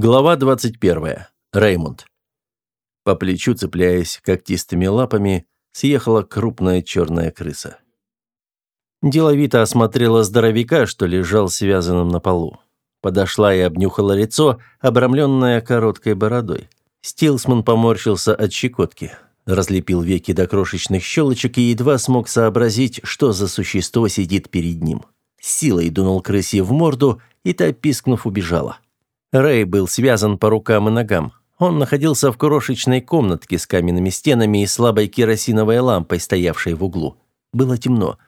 Глава 21. Реймонд. По плечу, цепляясь когтистыми лапами, съехала крупная черная крыса. Деловито осмотрела здоровяка, что лежал связанным на полу. Подошла и обнюхала лицо, обрамленное короткой бородой. Стилсман поморщился от щекотки. Разлепил веки до крошечных щелочек и едва смог сообразить, что за существо сидит перед ним. силой дунул крысе в морду, и та, пискнув, убежала. Рэй был связан по рукам и ногам. Он находился в крошечной комнатке с каменными стенами и слабой керосиновой лампой, стоявшей в углу. Было темно.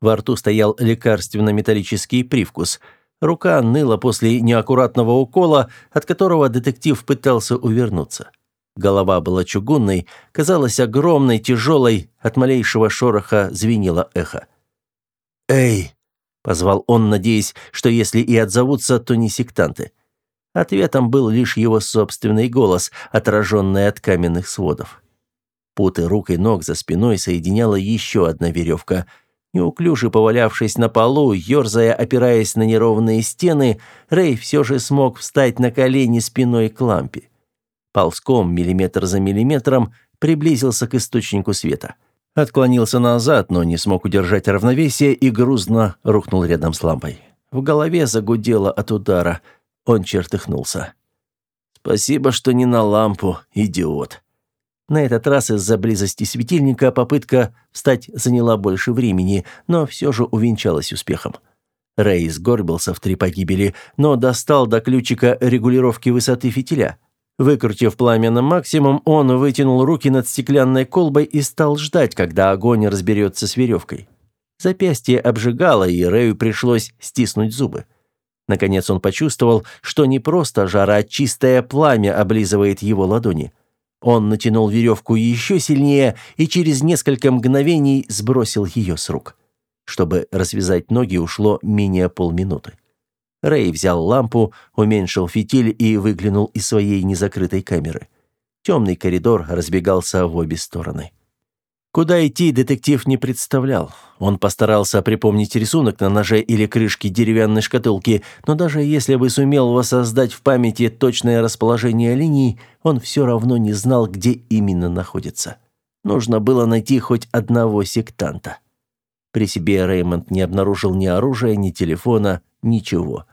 Во рту стоял лекарственно-металлический привкус. Рука ныла после неаккуратного укола, от которого детектив пытался увернуться. Голова была чугунной, казалась огромной, тяжелой, от малейшего шороха звенело эхо. «Эй!» — позвал он, надеясь, что если и отзовутся, то не сектанты. Ответом был лишь его собственный голос, отраженный от каменных сводов. Путы рук и ног за спиной соединяла еще одна веревка. Неуклюже повалявшись на полу, ерзая, опираясь на неровные стены, Рэй все же смог встать на колени спиной к лампе. Ползком, миллиметр за миллиметром, приблизился к источнику света. Отклонился назад, но не смог удержать равновесие и грузно рухнул рядом с лампой. В голове загудело от удара – он чертыхнулся. «Спасибо, что не на лампу, идиот». На этот раз из-за близости светильника попытка встать заняла больше времени, но все же увенчалась успехом. Рэй сгорбился в три погибели, но достал до ключика регулировки высоты фитиля. Выкрутив пламя на максимум, он вытянул руки над стеклянной колбой и стал ждать, когда огонь разберется с веревкой. Запястье обжигало, и Рэю пришлось стиснуть зубы. Наконец он почувствовал, что не просто жара, а чистое пламя облизывает его ладони. Он натянул веревку еще сильнее и через несколько мгновений сбросил ее с рук. Чтобы развязать ноги, ушло менее полминуты. Рэй взял лампу, уменьшил фитиль и выглянул из своей незакрытой камеры. Темный коридор разбегался в обе стороны. Куда идти, детектив не представлял. Он постарался припомнить рисунок на ноже или крышке деревянной шкатулки, но даже если бы сумел воссоздать в памяти точное расположение линий, он все равно не знал, где именно находится. Нужно было найти хоть одного сектанта. При себе Реймонд не обнаружил ни оружия, ни телефона, ничего.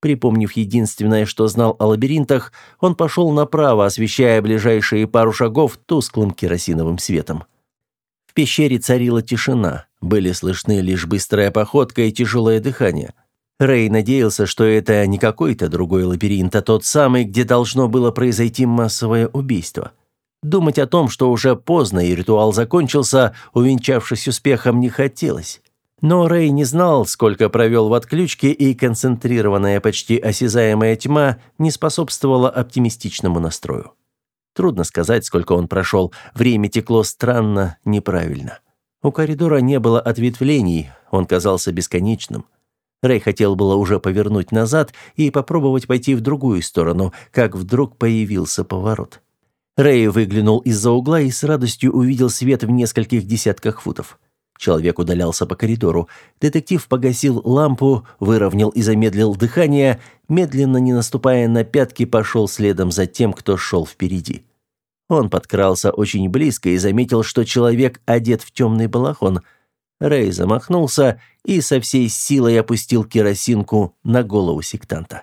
Припомнив единственное, что знал о лабиринтах, он пошел направо, освещая ближайшие пару шагов тусклым керосиновым светом. В пещере царила тишина, были слышны лишь быстрая походка и тяжелое дыхание. Рэй надеялся, что это не какой-то другой лабиринт, а тот самый, где должно было произойти массовое убийство. Думать о том, что уже поздно и ритуал закончился, увенчавшись успехом, не хотелось. Но Рэй не знал, сколько провел в отключке, и концентрированная, почти осязаемая тьма не способствовала оптимистичному настрою. Трудно сказать, сколько он прошел. Время текло странно, неправильно. У коридора не было ответвлений, он казался бесконечным. Рэй хотел было уже повернуть назад и попробовать пойти в другую сторону, как вдруг появился поворот. Рэй выглянул из-за угла и с радостью увидел свет в нескольких десятках футов. Человек удалялся по коридору. Детектив погасил лампу, выровнял и замедлил дыхание, медленно, не наступая на пятки, пошел следом за тем, кто шел впереди. Он подкрался очень близко и заметил, что человек одет в темный балахон. Рэй замахнулся и со всей силой опустил керосинку на голову сектанта.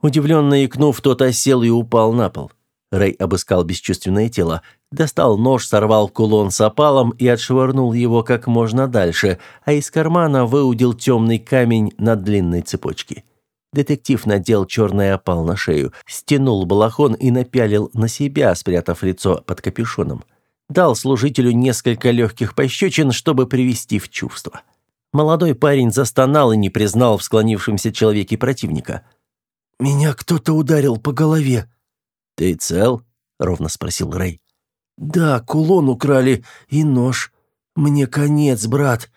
Удивленно икнув, тот осел и упал на пол. Рэй обыскал бесчувственное тело, достал нож, сорвал кулон с опалом и отшвырнул его как можно дальше, а из кармана выудил темный камень на длинной цепочке. Детектив надел черный опал на шею, стянул балахон и напялил на себя, спрятав лицо под капюшоном. Дал служителю несколько легких пощечин, чтобы привести в чувство. Молодой парень застонал и не признал в склонившемся человеке противника. «Меня кто-то ударил по голове», «Ты цел?» — ровно спросил Рэй. «Да, кулон украли и нож. Мне конец, брат».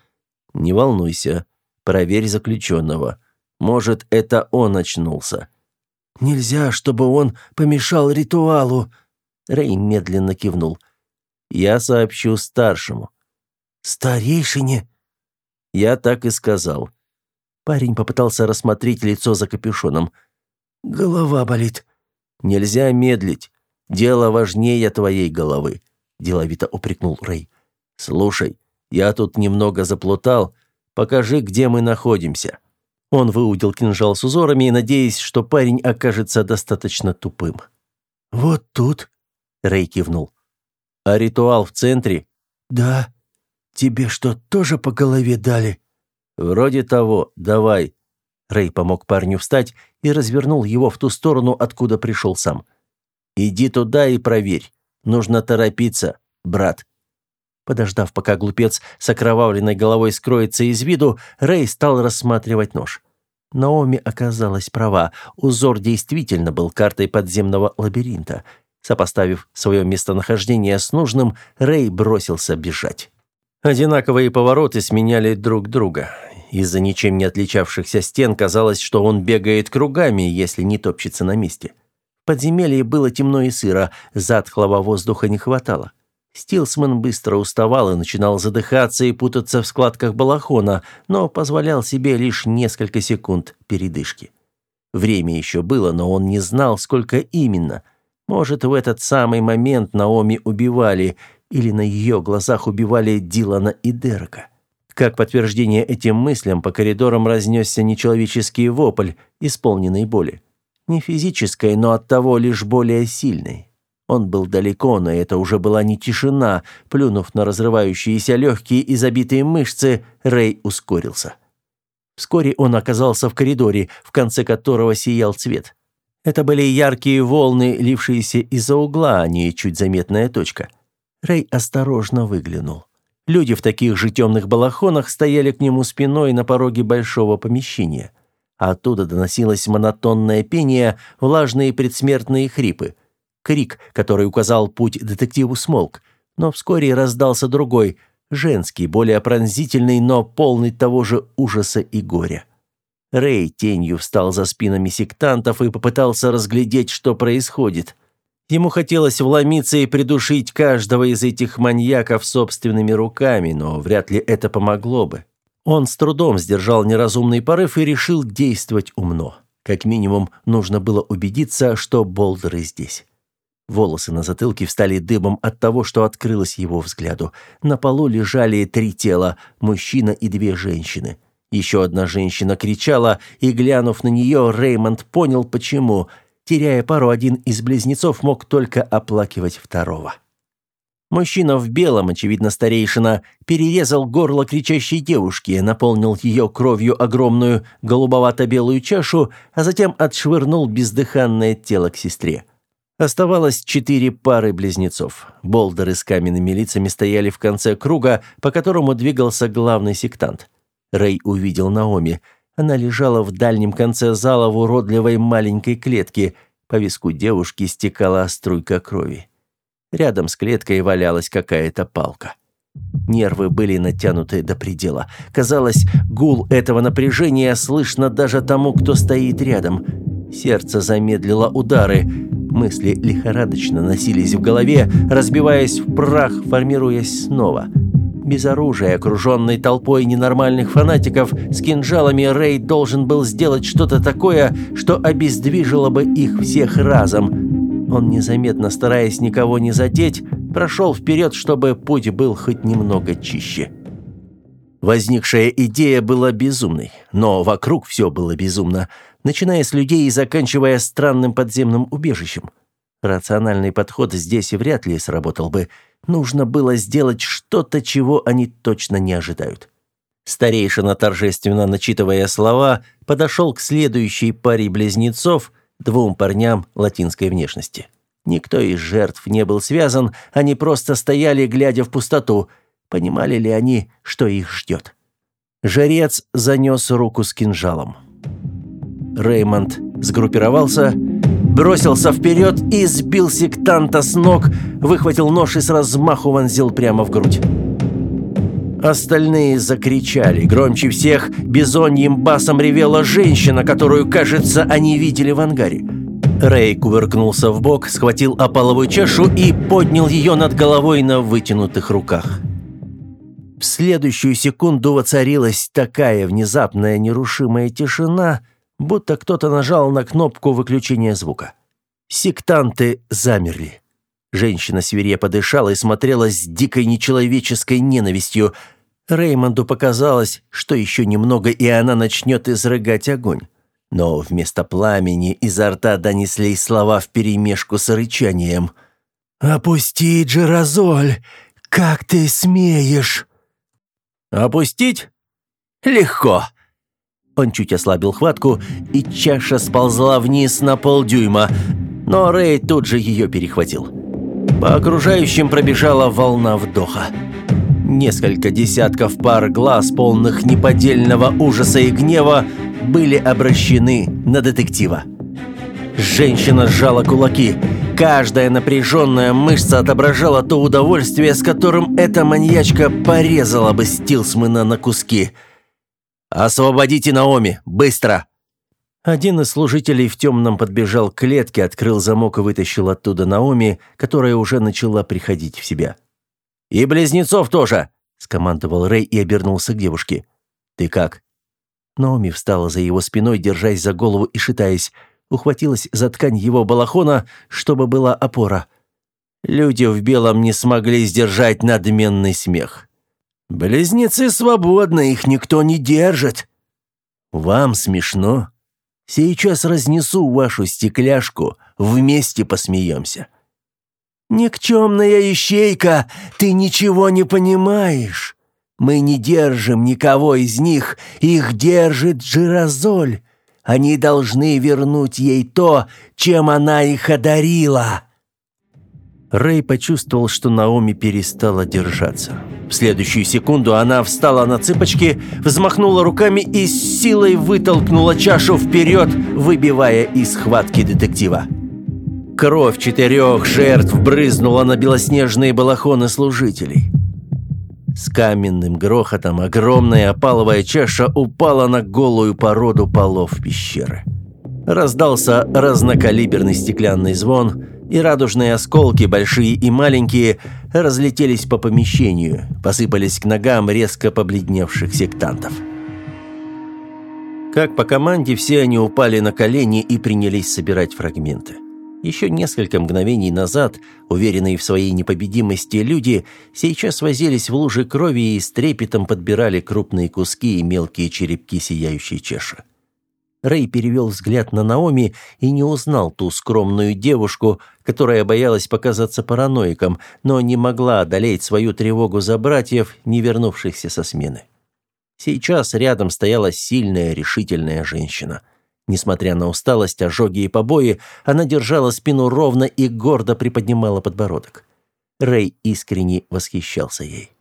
«Не волнуйся. Проверь заключенного. Может, это он очнулся». «Нельзя, чтобы он помешал ритуалу». Рэй медленно кивнул. «Я сообщу старшему». «Старейшине?» «Я так и сказал». Парень попытался рассмотреть лицо за капюшоном. «Голова болит. Нельзя медлить. Дело важнее твоей головы», – деловито упрекнул Рэй. «Слушай, я тут немного заплутал. Покажи, где мы находимся». Он выудил кинжал с узорами, надеясь, что парень окажется достаточно тупым. «Вот тут», — Рэй кивнул. «А ритуал в центре?» «Да. Тебе что, тоже по голове дали?» «Вроде того. Давай». Рэй помог парню встать и развернул его в ту сторону, откуда пришел сам. «Иди туда и проверь. Нужно торопиться, брат». Подождав, пока глупец с окровавленной головой скроется из виду, Рэй стал рассматривать нож. Наоми оказалась права. Узор действительно был картой подземного лабиринта. Сопоставив свое местонахождение с нужным, Рэй бросился бежать. Одинаковые повороты сменяли друг друга. Из-за ничем не отличавшихся стен казалось, что он бегает кругами, если не топчется на месте. В подземелье было темно и сыро, затхлого воздуха не хватало. Стилсман быстро уставал и начинал задыхаться и путаться в складках балахона, но позволял себе лишь несколько секунд передышки. Время еще было, но он не знал, сколько именно. Может, в этот самый момент Наоми убивали, или на ее глазах убивали Дилана и Дерека. Как подтверждение этим мыслям, по коридорам разнесся нечеловеческий вопль, исполненный боли. Не физической, но оттого лишь более сильной. Он был далеко, но это уже была не тишина. Плюнув на разрывающиеся легкие и забитые мышцы, Рэй ускорился. Вскоре он оказался в коридоре, в конце которого сиял цвет. Это были яркие волны, лившиеся из-за угла, а не чуть заметная точка. Рэй осторожно выглянул. Люди в таких же темных балахонах стояли к нему спиной на пороге большого помещения. Оттуда доносилось монотонное пение, влажные предсмертные хрипы – Крик, который указал путь детективу, смолк, но вскоре раздался другой, женский, более пронзительный, но полный того же ужаса и горя. Рэй тенью встал за спинами сектантов и попытался разглядеть, что происходит. Ему хотелось вломиться и придушить каждого из этих маньяков собственными руками, но вряд ли это помогло бы. Он с трудом сдержал неразумный порыв и решил действовать умно. Как минимум, нужно было убедиться, что болдеры здесь. Волосы на затылке встали дыбом от того, что открылось его взгляду. На полу лежали три тела, мужчина и две женщины. Еще одна женщина кричала, и, глянув на нее, Реймонд понял, почему. Теряя пару, один из близнецов мог только оплакивать второго. Мужчина в белом, очевидно старейшина, перерезал горло кричащей девушки, наполнил ее кровью огромную голубовато-белую чашу, а затем отшвырнул бездыханное тело к сестре. Оставалось четыре пары близнецов. Болдеры с каменными лицами стояли в конце круга, по которому двигался главный сектант. Рэй увидел Наоми. Она лежала в дальнем конце зала в уродливой маленькой клетке. По виску девушки стекала струйка крови. Рядом с клеткой валялась какая-то палка. Нервы были натянуты до предела. Казалось, гул этого напряжения слышно даже тому, кто стоит рядом. Сердце замедлило удары. Мысли лихорадочно носились в голове, разбиваясь в прах, формируясь снова. Без оружия, окруженный толпой ненормальных фанатиков, с кинжалами Рэй должен был сделать что-то такое, что обездвижило бы их всех разом. Он, незаметно стараясь никого не задеть, прошел вперед, чтобы путь был хоть немного чище. Возникшая идея была безумной, но вокруг все было безумно начиная с людей и заканчивая странным подземным убежищем. Рациональный подход здесь и вряд ли сработал бы. Нужно было сделать что-то, чего они точно не ожидают. Старейшина, торжественно начитывая слова, подошел к следующей паре близнецов, двум парням латинской внешности. Никто из жертв не был связан, они просто стояли, глядя в пустоту. Понимали ли они, что их ждет? Жрец занес руку с кинжалом. Реймонд сгруппировался, бросился вперед и сбил сектанта с ног, выхватил нож и с размаху вонзил прямо в грудь. Остальные закричали. Громче всех бизоньим басом ревела женщина, которую, кажется, они видели в ангаре. Рэй кувыркнулся в бок, схватил опаловую чашу и поднял ее над головой на вытянутых руках. В следующую секунду воцарилась такая внезапная нерушимая тишина – будто кто-то нажал на кнопку выключения звука. Сектанты замерли. Женщина свирепо дышала и смотрела с дикой нечеловеческой ненавистью. Реймонду показалось, что еще немного, и она начнет изрыгать огонь. Но вместо пламени изо рта донеслись слова вперемешку с рычанием. «Опусти, Джеразоль! Как ты смеешь?» «Опустить? Легко!» Он чуть ослабил хватку, и чаша сползла вниз на полдюйма, но Рэй тут же ее перехватил. По окружающим пробежала волна вдоха. Несколько десятков пар глаз, полных неподдельного ужаса и гнева, были обращены на детектива. Женщина сжала кулаки. Каждая напряженная мышца отображала то удовольствие, с которым эта маньячка порезала бы Стилсмена на куски. «Освободите Наоми! Быстро!» Один из служителей в темном подбежал к клетке, открыл замок и вытащил оттуда Наоми, которая уже начала приходить в себя. «И близнецов тоже!» – скомандовал Рэй и обернулся к девушке. «Ты как?» Наоми встала за его спиной, держась за голову и шатаясь, ухватилась за ткань его балахона, чтобы была опора. Люди в белом не смогли сдержать надменный смех. «Близнецы свободны, их никто не держит». «Вам смешно?» Сейчас разнесу вашу стекляшку, вместе посмеемся». «Никчемная ищейка, ты ничего не понимаешь. Мы не держим никого из них, их держит Джирозоль. Они должны вернуть ей то, чем она их одарила». Рэй почувствовал, что Наоми перестала держаться. В следующую секунду она встала на цыпочки, взмахнула руками и с силой вытолкнула чашу вперед, выбивая из схватки детектива. Кровь четырех жертв брызнула на белоснежные балахоны служителей. С каменным грохотом огромная опаловая чаша упала на голую породу полов пещеры. Раздался разнокалиберный стеклянный звон, и радужные осколки, большие и маленькие, разлетелись по помещению, посыпались к ногам резко побледневших сектантов. Как по команде, все они упали на колени и принялись собирать фрагменты. Еще несколько мгновений назад, уверенные в своей непобедимости люди, сейчас возились в луже крови и с трепетом подбирали крупные куски и мелкие черепки сияющей чеши. Рэй перевел взгляд на Наоми и не узнал ту скромную девушку, которая боялась показаться параноиком, но не могла одолеть свою тревогу за братьев, не вернувшихся со смены. Сейчас рядом стояла сильная, решительная женщина. Несмотря на усталость, ожоги и побои, она держала спину ровно и гордо приподнимала подбородок. Рэй искренне восхищался ей.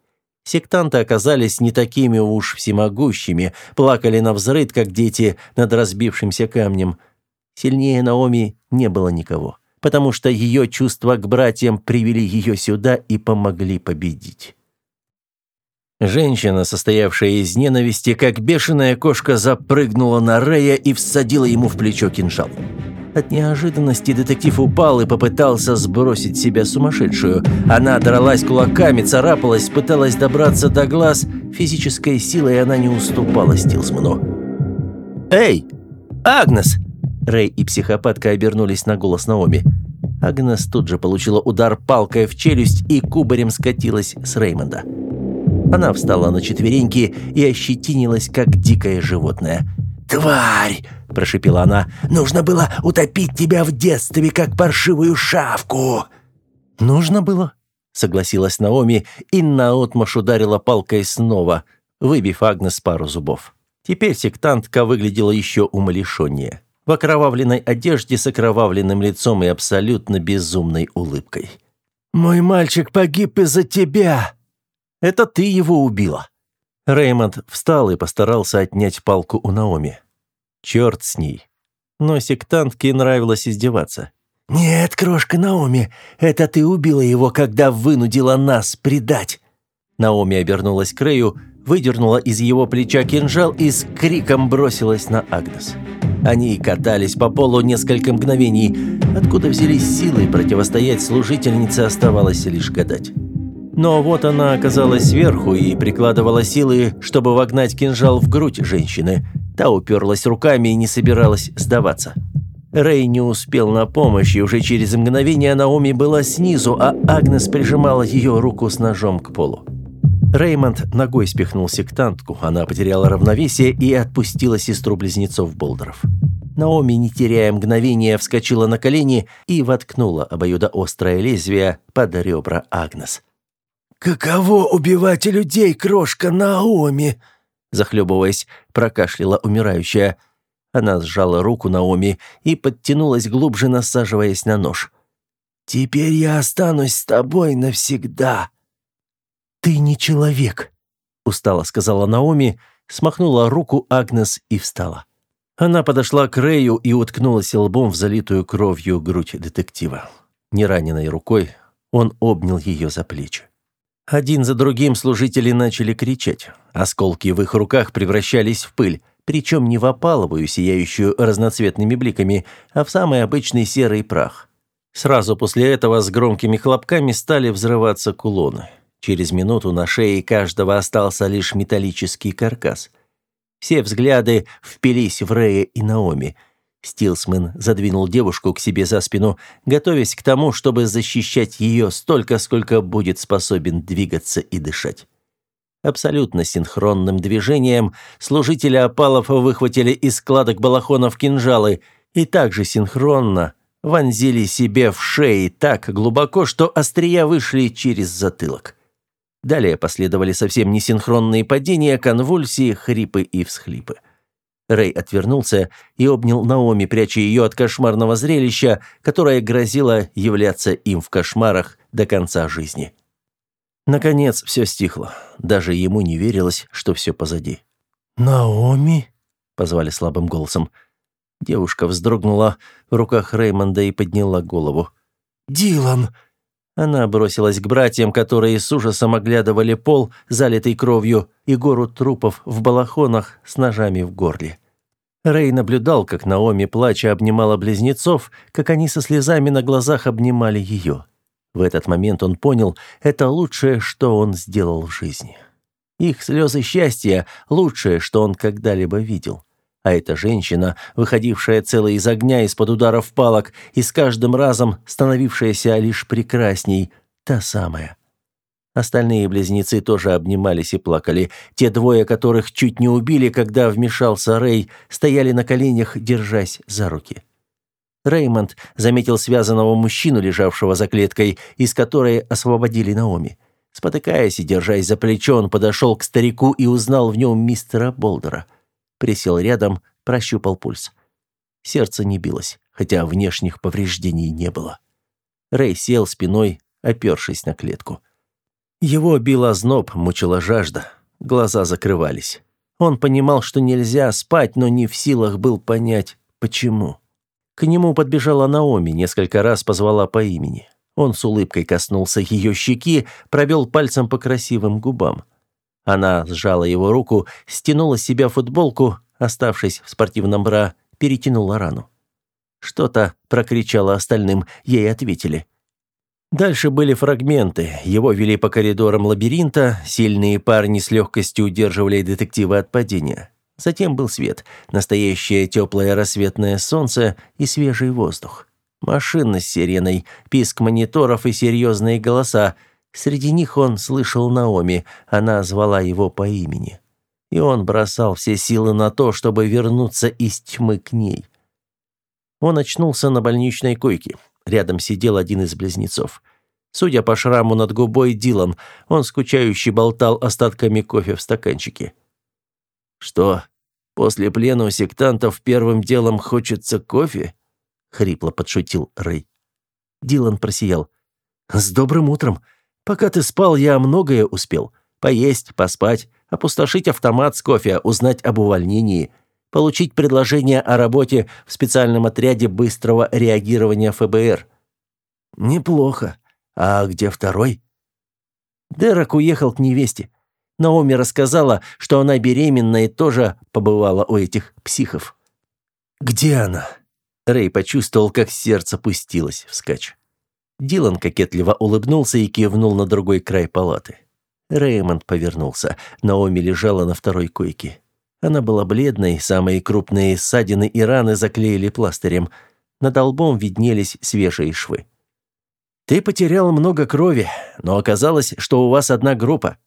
Сектанты оказались не такими уж всемогущими, плакали на взрыд, как дети над разбившимся камнем. Сильнее Наоми не было никого, потому что ее чувства к братьям привели ее сюда и помогли победить. Женщина, состоявшая из ненависти, как бешеная кошка, запрыгнула на Рея и всадила ему в плечо кинжал. От неожиданности детектив упал и попытался сбросить себя сумасшедшую. Она дралась кулаками, царапалась, пыталась добраться до глаз. Физической силой она не уступала Стилсману. «Эй! Агнес!» Рэй и психопатка обернулись на голос Наоми. Агнес тут же получила удар палкой в челюсть и кубарем скатилась с Реймонда. Она встала на четвереньки и ощетинилась, как дикое животное – «Тварь!» – прошипела она. «Нужно было утопить тебя в детстве, как паршивую шавку!» «Нужно было?» – согласилась Наоми и наотмашь ударила палкой снова, выбив Агнес пару зубов. Теперь сектантка выглядела еще умалишеннее. В окровавленной одежде с окровавленным лицом и абсолютно безумной улыбкой. «Мой мальчик погиб из-за тебя!» «Это ты его убила!» Реймонд встал и постарался отнять палку у Наоми. Черт с ней. Но сектантке нравилось издеваться. «Нет, крошка Наоми, это ты убила его, когда вынудила нас предать!» Наоми обернулась к Рэю, выдернула из его плеча кинжал и с криком бросилась на Агнес. Они катались по полу несколько мгновений. Откуда взялись силы противостоять служительнице, оставалось лишь гадать. Но вот она оказалась сверху и прикладывала силы, чтобы вогнать кинжал в грудь женщины. Та уперлась руками и не собиралась сдаваться. Рэй не успел на помощь, и уже через мгновение Наоми была снизу, а Агнес прижимала ее руку с ножом к полу. Реймонд ногой спихнул сектантку, она потеряла равновесие и отпустила сестру-близнецов Болдеров. Наоми, не теряя мгновения, вскочила на колени и воткнула обоюдоострое лезвие под ребра Агнес. «Каково убивать людей, крошка Наоми?» Захлебываясь, прокашляла умирающая. Она сжала руку Наоми и подтянулась глубже, насаживаясь на нож. «Теперь я останусь с тобой навсегда». «Ты не человек», — устало сказала Наоми, смахнула руку Агнес и встала. Она подошла к Рэю и уткнулась лбом в залитую кровью грудь детектива. Нераненной рукой он обнял ее за плечи. Один за другим служители начали кричать. Осколки в их руках превращались в пыль, причем не в опаловую, сияющую разноцветными бликами, а в самый обычный серый прах. Сразу после этого с громкими хлопками стали взрываться кулоны. Через минуту на шее каждого остался лишь металлический каркас – все взгляды впились в Рэя и Наоми. Стилсмен задвинул девушку к себе за спину, готовясь к тому, чтобы защищать ее столько, сколько будет способен двигаться и дышать. Абсолютно синхронным движением служители опалов выхватили из складок балахонов кинжалы и также синхронно вонзили себе в шеи так глубоко, что острия вышли через затылок. Далее последовали совсем несинхронные падения, конвульсии, хрипы и всхлипы. Рэй отвернулся и обнял Наоми, пряча ее от кошмарного зрелища, которое грозило являться им в кошмарах до конца жизни. Наконец все стихло. Даже ему не верилось, что все позади. «Наоми?» — позвали слабым голосом. Девушка вздрогнула в руках Реймонда и подняла голову. «Дилан!» Она бросилась к братьям, которые с ужасом оглядывали пол, залитый кровью, и гору трупов в балахонах с ножами в горле. Рэй наблюдал, как Наоми, плача, обнимала близнецов, как они со слезами на глазах обнимали ее. В этот момент он понял, это лучшее, что он сделал в жизни. Их слезы счастья – лучшее, что он когда-либо видел. А эта женщина, выходившая целой из огня из-под ударов палок и с каждым разом становившаяся лишь прекрасней, та самая. Остальные близнецы тоже обнимались и плакали. Те двое, которых чуть не убили, когда вмешался Рэй, стояли на коленях, держась за руки. Реймонд заметил связанного мужчину, лежавшего за клеткой, из которой освободили Наоми. Спотыкаясь и держась за плечо, он подошел к старику и узнал в нем мистера Болдера – присел рядом, прощупал пульс. Сердце не билось, хотя внешних повреждений не было. Рэй сел спиной, опершись на клетку. Его бил озноб, мучила жажда, глаза закрывались. Он понимал, что нельзя спать, но не в силах был понять, почему. К нему подбежала Наоми, несколько раз позвала по имени. Он с улыбкой коснулся ее щеки, провел пальцем по красивым губам. Она сжала его руку, стянула с себя футболку, оставшись в спортивном бра, перетянула рану. Что-то прокричала остальным, ей ответили. Дальше были фрагменты. Его вели по коридорам лабиринта, сильные парни с легкостью удерживали детектива от падения. Затем был свет, настоящее теплое рассветное солнце и свежий воздух. Машина с сиреной, писк мониторов и серьезные голоса – Среди них он слышал Наоми, она звала его по имени. И он бросал все силы на то, чтобы вернуться из тьмы к ней. Он очнулся на больничной койке. Рядом сидел один из близнецов. Судя по шраму над губой Дилан, он скучающе болтал остатками кофе в стаканчике. «Что, после плена у сектантов первым делом хочется кофе?» — хрипло подшутил Рэй. Дилан просиял. «С добрым утром. Пока ты спал, я многое успел. Поесть, поспать, опустошить автомат с кофе, узнать об увольнении, получить предложение о работе в специальном отряде быстрого реагирования ФБР. Неплохо. А где второй? Дерек уехал к невесте. Наоми рассказала, что она беременна и тоже побывала у этих психов. Где она? Рэй почувствовал, как сердце пустилось вскачь. Дилан кокетливо улыбнулся и кивнул на другой край палаты. Реймонд повернулся. Наоми лежала на второй койке. Она была бледной, самые крупные ссадины и раны заклеили пластырем. над лбом виднелись свежие швы. «Ты потерял много крови, но оказалось, что у вас одна группа».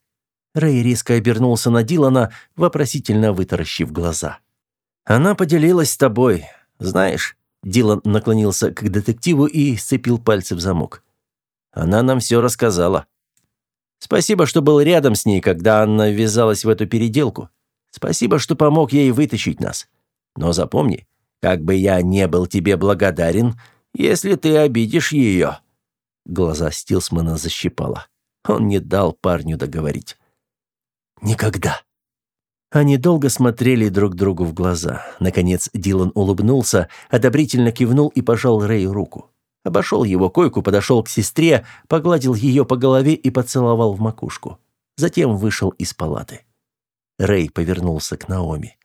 Рэй резко обернулся на Дилана, вопросительно вытаращив глаза. «Она поделилась с тобой. Знаешь...» Дилан наклонился к детективу и сцепил пальцы в замок. «Она нам все рассказала. Спасибо, что был рядом с ней, когда Анна ввязалась в эту переделку. Спасибо, что помог ей вытащить нас. Но запомни, как бы я не был тебе благодарен, если ты обидишь ее». Глаза Стилсмана защипало. Он не дал парню договорить. «Никогда». Они долго смотрели друг другу в глаза. Наконец Дилан улыбнулся, одобрительно кивнул и пожал Рэю руку. Обошел его койку, подошел к сестре, погладил ее по голове и поцеловал в макушку. Затем вышел из палаты. Рэй повернулся к Наоми.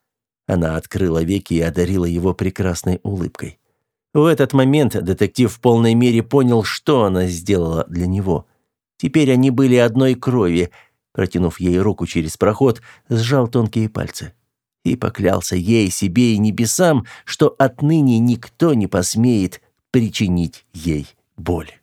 Она открыла веки и одарила его прекрасной улыбкой. В этот момент детектив в полной мере понял, что она сделала для него. Теперь они были одной крови. Протянув ей руку через проход, сжал тонкие пальцы. И поклялся ей, себе и небесам, что отныне никто не посмеет причинить ей боль.